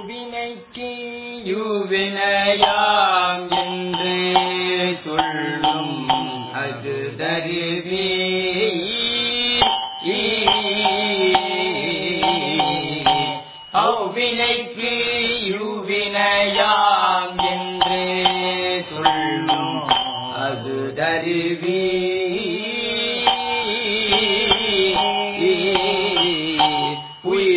அவ்வினைக்கு யுவினையாம் என்று சொல்லும் அது தருவி. அவ்வினைக்கு யுவினையாம் என்று சொல்லும் அது தருவி.